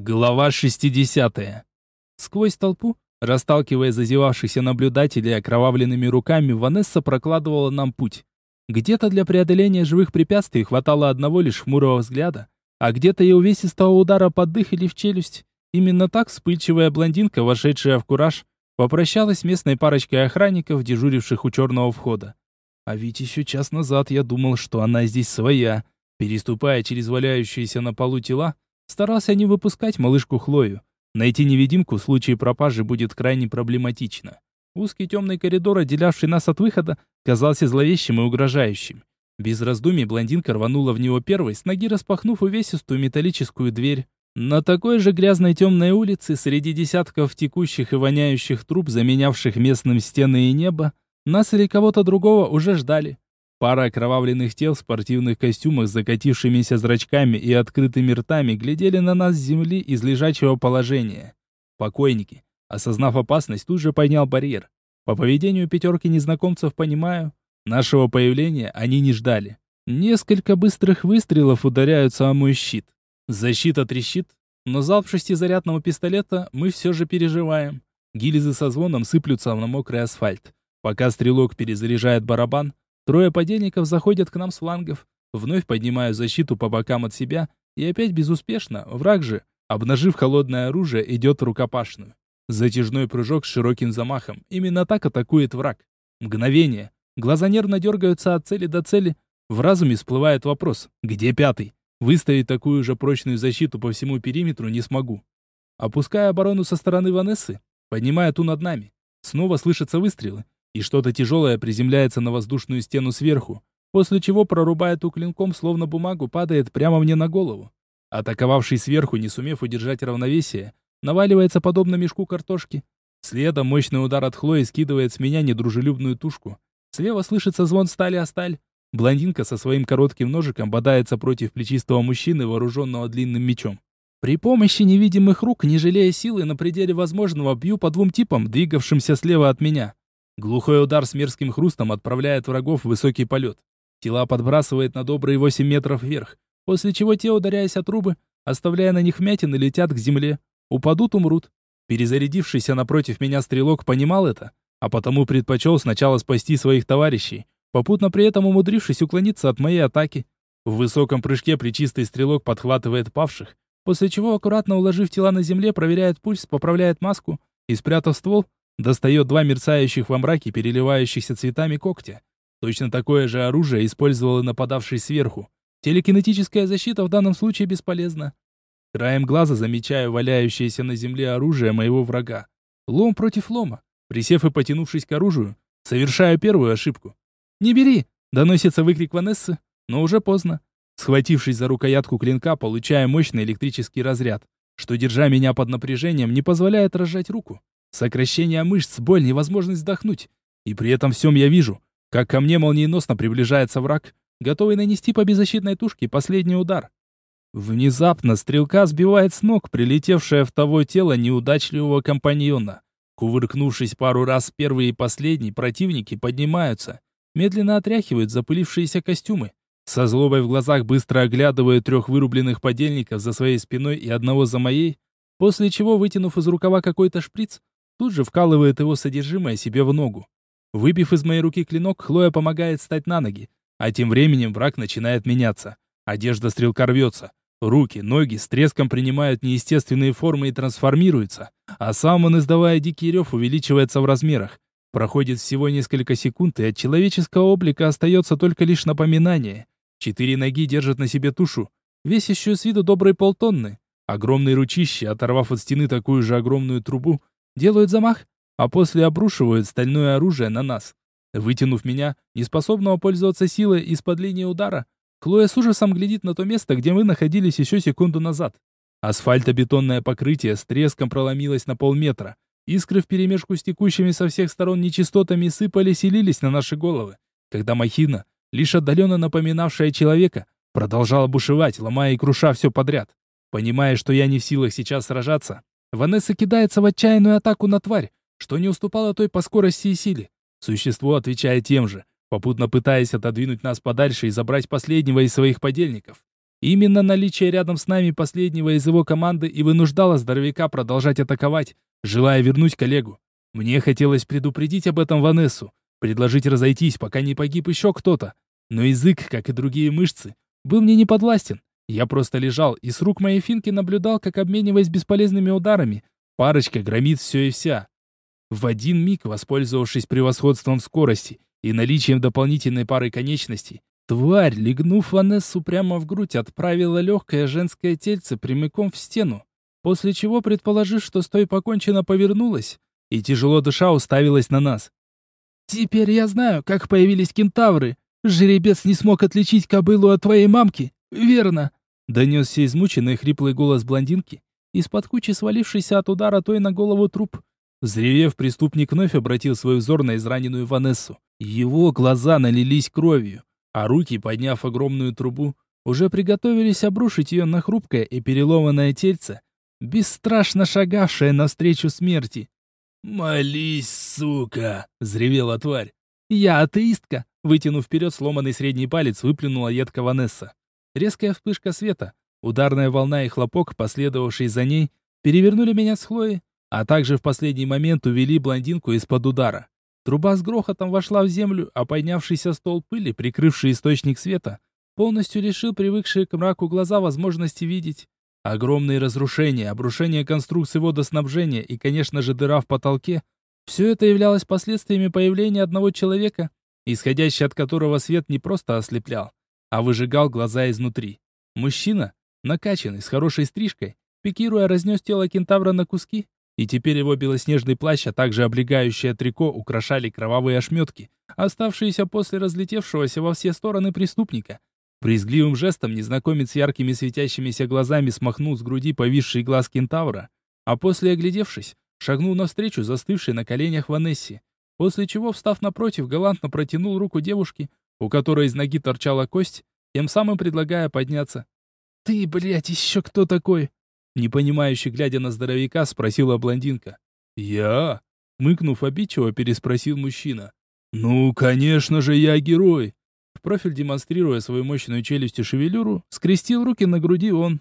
Глава 60. Сквозь толпу, расталкивая зазевавшихся наблюдателей окровавленными руками, Ванесса прокладывала нам путь. Где-то для преодоления живых препятствий хватало одного лишь хмурого взгляда, а где-то и увесистого удара под дых или в челюсть. Именно так вспыльчивая блондинка, вошедшая в кураж, попрощалась с местной парочкой охранников, дежуривших у черного входа. А ведь еще час назад я думал, что она здесь своя. Переступая через валяющиеся на полу тела, Старался не выпускать малышку Хлою. Найти невидимку в случае пропажи будет крайне проблематично. Узкий темный коридор, отделявший нас от выхода, казался зловещим и угрожающим. Без раздумий блондинка рванула в него первой, с ноги распахнув увесистую металлическую дверь. На такой же грязной темной улице, среди десятков текущих и воняющих труб, заменявших местным стены и небо, нас или кого-то другого уже ждали. Пара окровавленных тел в спортивных костюмах с закатившимися зрачками и открытыми ртами глядели на нас с земли из лежачего положения. Покойники, осознав опасность, тут же поднял барьер. По поведению пятерки незнакомцев понимаю, нашего появления они не ждали. Несколько быстрых выстрелов ударяются о мой щит. Защита трещит, но залп шестизарядного пистолета мы все же переживаем. Гильзы со звоном сыплются на мокрый асфальт. Пока стрелок перезаряжает барабан, Трое подельников заходят к нам с флангов. Вновь поднимаю защиту по бокам от себя, и опять безуспешно. Враг же, обнажив холодное оружие, идет рукопашную. Затяжной прыжок с широким замахом. Именно так атакует враг. Мгновение. Глаза нервно дергаются от цели до цели. В разуме всплывает вопрос, где пятый? Выставить такую же прочную защиту по всему периметру не смогу. Опуская оборону со стороны Ванессы, поднимая ту над нами. Снова слышатся выстрелы и что-то тяжелое приземляется на воздушную стену сверху, после чего, прорубая ту клинком, словно бумагу, падает прямо мне на голову. Атаковавший сверху, не сумев удержать равновесие, наваливается подобно мешку картошки. Следом мощный удар от Хлои скидывает с меня недружелюбную тушку. Слева слышится звон стали о сталь. Блондинка со своим коротким ножиком бодается против плечистого мужчины, вооруженного длинным мечом. При помощи невидимых рук, не жалея силы, на пределе возможного бью по двум типам, двигавшимся слева от меня. Глухой удар с мерзким хрустом отправляет врагов в высокий полет. Тела подбрасывает на добрые 8 метров вверх, после чего те, ударяясь о трубы, оставляя на них вмятины, летят к земле. Упадут, умрут. Перезарядившийся напротив меня стрелок понимал это, а потому предпочел сначала спасти своих товарищей, попутно при этом умудрившись уклониться от моей атаки. В высоком прыжке причистый стрелок подхватывает павших, после чего, аккуратно уложив тела на земле, проверяет пульс, поправляет маску и, спрятав ствол, Достает два мерцающих во мраке, переливающихся цветами когтя. Точно такое же оружие использовал и нападавший сверху. Телекинетическая защита в данном случае бесполезна. Краем глаза замечаю валяющееся на земле оружие моего врага. Лом против лома. Присев и потянувшись к оружию, совершаю первую ошибку. «Не бери!» — доносится выкрик Ванессы, но уже поздно. Схватившись за рукоятку клинка, получаю мощный электрический разряд, что, держа меня под напряжением, не позволяет разжать руку. Сокращение мышц, боль, невозможность вдохнуть. И при этом всем я вижу, как ко мне молниеносно приближается враг, готовый нанести по беззащитной тушке последний удар. Внезапно стрелка сбивает с ног прилетевшее в того тело неудачливого компаньона. Кувыркнувшись пару раз первый и последний, противники поднимаются, медленно отряхивают запылившиеся костюмы. Со злобой в глазах быстро оглядывают трех вырубленных подельников за своей спиной и одного за моей, после чего, вытянув из рукава какой-то шприц, Тут же вкалывает его содержимое себе в ногу. Выбив из моей руки клинок, Хлоя помогает встать на ноги. А тем временем враг начинает меняться. Одежда стрелка рвется. Руки, ноги с треском принимают неестественные формы и трансформируются. А сам он, издавая дикий рев, увеличивается в размерах. Проходит всего несколько секунд, и от человеческого облика остается только лишь напоминание. Четыре ноги держат на себе тушу, еще с виду добрые полтонны. Огромные ручища, оторвав от стены такую же огромную трубу, делают замах, а после обрушивают стальное оружие на нас. Вытянув меня, неспособного пользоваться силой из-под линии удара, Хлоя с ужасом глядит на то место, где мы находились еще секунду назад. Асфальтобетонное покрытие с треском проломилось на полметра. Искры вперемешку с текущими со всех сторон нечистотами сыпались и лились на наши головы, когда махина, лишь отдаленно напоминавшая человека, продолжала бушевать, ломая и круша все подряд. Понимая, что я не в силах сейчас сражаться, Ванесса кидается в отчаянную атаку на тварь, что не уступала той по скорости и силе. Существо отвечает тем же, попутно пытаясь отодвинуть нас подальше и забрать последнего из своих подельников. Именно наличие рядом с нами последнего из его команды и вынуждало здоровяка продолжать атаковать, желая вернуть коллегу. Мне хотелось предупредить об этом Ванессу, предложить разойтись, пока не погиб еще кто-то. Но язык, как и другие мышцы, был мне не подвластен. Я просто лежал и с рук моей финки наблюдал, как, обмениваясь бесполезными ударами, парочка громит все и вся. В один миг, воспользовавшись превосходством скорости и наличием дополнительной пары конечностей, Тварь, легнув Ванессу прямо в грудь, отправила легкое женское тельце прямиком в стену, после чего, предположив, что с той покончено, повернулась и, тяжело дыша, уставилась на нас. «Теперь я знаю, как появились кентавры. Жеребец не смог отличить кобылу от твоей мамки, верно?» Донесся измученный хриплый голос блондинки, из-под кучи свалившийся от удара той на голову труп. Взревев, преступник вновь обратил свой взор на израненную Ванессу. Его глаза налились кровью а руки, подняв огромную трубу, уже приготовились обрушить ее на хрупкое и переломанное тельце, бесстрашно шагавшее навстречу смерти. «Молись, сука!» — взревела тварь. «Я атеистка!» — вытянув вперед сломанный средний палец, выплюнула едко Ванесса. Резкая вспышка света, ударная волна и хлопок, последовавший за ней, перевернули меня с Хлоей, а также в последний момент увели блондинку из-под удара. Труба с грохотом вошла в землю, а поднявшийся стол пыли, прикрывший источник света, полностью лишил привыкшие к мраку глаза возможности видеть. Огромные разрушения, обрушение конструкции водоснабжения и, конечно же, дыра в потолке – все это являлось последствиями появления одного человека, исходящий от которого свет не просто ослеплял, а выжигал глаза изнутри. Мужчина, накачанный, с хорошей стрижкой, пикируя, разнес тело кентавра на куски, и теперь его белоснежный плащ, а также облегающее трико украшали кровавые ошметки, оставшиеся после разлетевшегося во все стороны преступника. Призгливым жестом незнакомец яркими светящимися глазами смахнул с груди повисший глаз кентавра, а после, оглядевшись, шагнул навстречу застывшей на коленях Ванессе, после чего, встав напротив, галантно протянул руку девушке, у которой из ноги торчала кость, тем самым предлагая подняться. «Ты, блядь, еще кто такой?» Непонимающе глядя на здоровяка, спросила блондинка. «Я?» Мыкнув обидчиво, переспросил мужчина. «Ну, конечно же, я герой!» В профиль демонстрируя свою мощную челюсть и шевелюру, скрестил руки на груди он.